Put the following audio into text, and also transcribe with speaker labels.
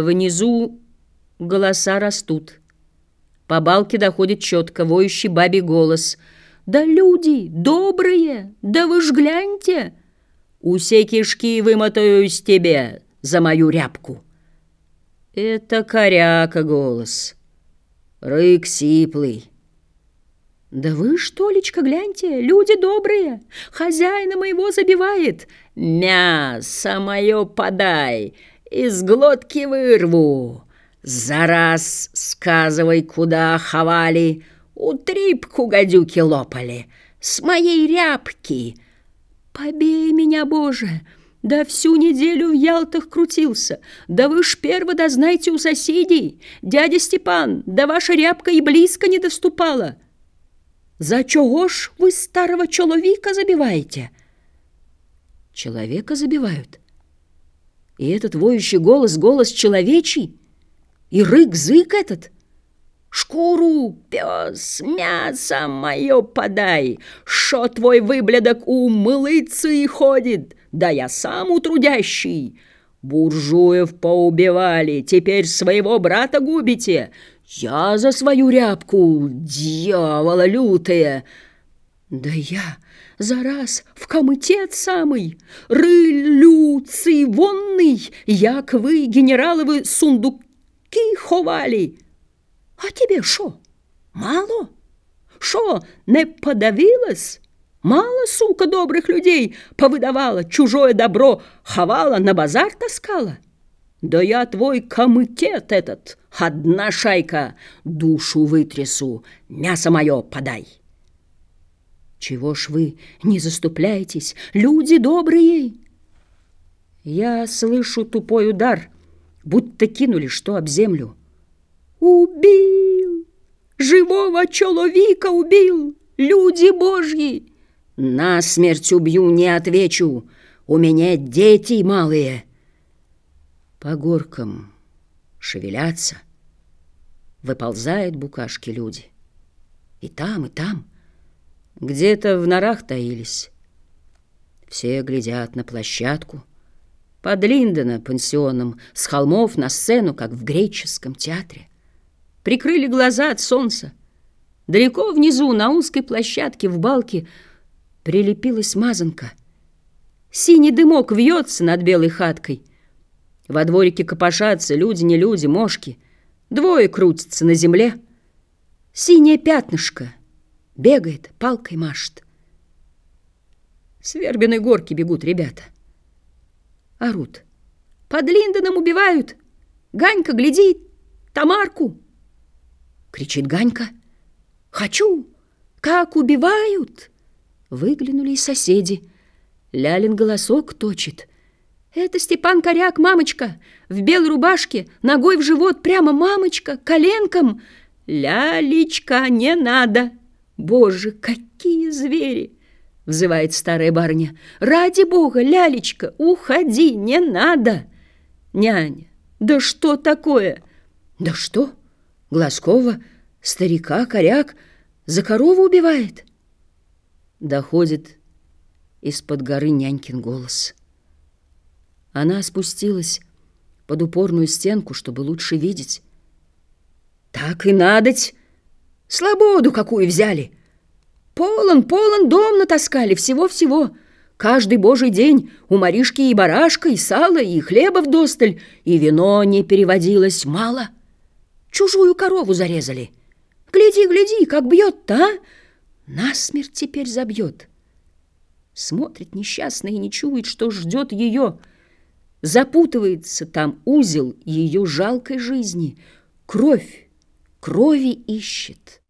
Speaker 1: Внизу голоса растут. По балке доходит четко воющий бабий голос. «Да люди добрые! Да вы ж гляньте! Усе кишки вымотаю из тебе за мою рябку!» Это коряка голос. Рык сиплый. «Да вы что, Личка, гляньте, люди добрые! Хозяина моего забивает! Мясо мое подай, из глотки вырву! За раз сказывай, куда ховали, утрипку гадюки лопали, с моей рябки! Побей меня, Боже!» Да всю неделю в Ялтах крутился. Да вы ж перво дознайте у соседей. Дядя Степан, да ваша рябка и близко не доступала. За чого ж ви старого чоловіка забиваете? Человека забивают. И этот воющий голос — голос человечий. И рык-зык этот. Шкуру, пес, мясо мое подай, Шо твой выблядок мылыцы ходит, Да я сам утрудящий. Буржуев поубивали, теперь своего брата губите — я за свою рябку, дьявола лютая. Да я за раз в комитет самый, рылюций вонный, як вы, генераловы, сундуки ховали. А тебе шо, мало? Шо, не подавилась? Мало, сука, добрых людей повыдавала, чужое добро ховала, на базар таскала? Да я твой комитет этот, одна шайка, душу вытрясу, мясо мое подай. Чего ж вы не заступляетесь, люди добрые? Я слышу тупой удар, будто кинули что об землю. Убил! Живого человека убил! Люди божьи! На смерть убью, не отвечу. У меня дети малые. По горкам шевелятся, выползают букашки люди. И там, и там, где-то в норах таились. Все глядят на площадку, под Линдона пансионом, с холмов на сцену, как в греческом театре. Прикрыли глаза от солнца. Далеко внизу, на узкой площадке, в балке, прилепилась мазанка. Синий дымок вьется над белой хаткой — во дворике копошатся люди, не люди, мошки. Двое крутятся на земле. Синее пятнышко бегает, палкой машет. С Вербиной горки бегут ребята. Орут. Под Линдоном убивают. Ганька, гляди, Тамарку. Кричит Ганька. Хочу. Как убивают? Выглянули и соседи. Лялин голосок точит. Это Степан Коряк, мамочка, в белой рубашке, ногой в живот, прямо мамочка, коленком. Лялечка, не надо. Боже, какие звери! Взывает старая барыня. Ради бога, лялечка, уходи, не надо. Няня, да что такое? Да что? Глазкова, старика, коряк, за корову убивает? Доходит из-под горы нянькин голос. Она спустилась под упорную стенку, чтобы лучше видеть. Так и надоть! Слободу какую взяли! Полон, полон дом натаскали, всего-всего. Каждый божий день у Маришки и барашка, и сала, и хлеба вдосталь, и вино не переводилось мало. Чужую корову зарезали. Гляди, гляди, как бьет-то, а? Насмерть теперь забьет. Смотрит несчастный и не чует, что ждет ее — Запутывается там узел ее жалкой жизни. Кровь, крови ищет.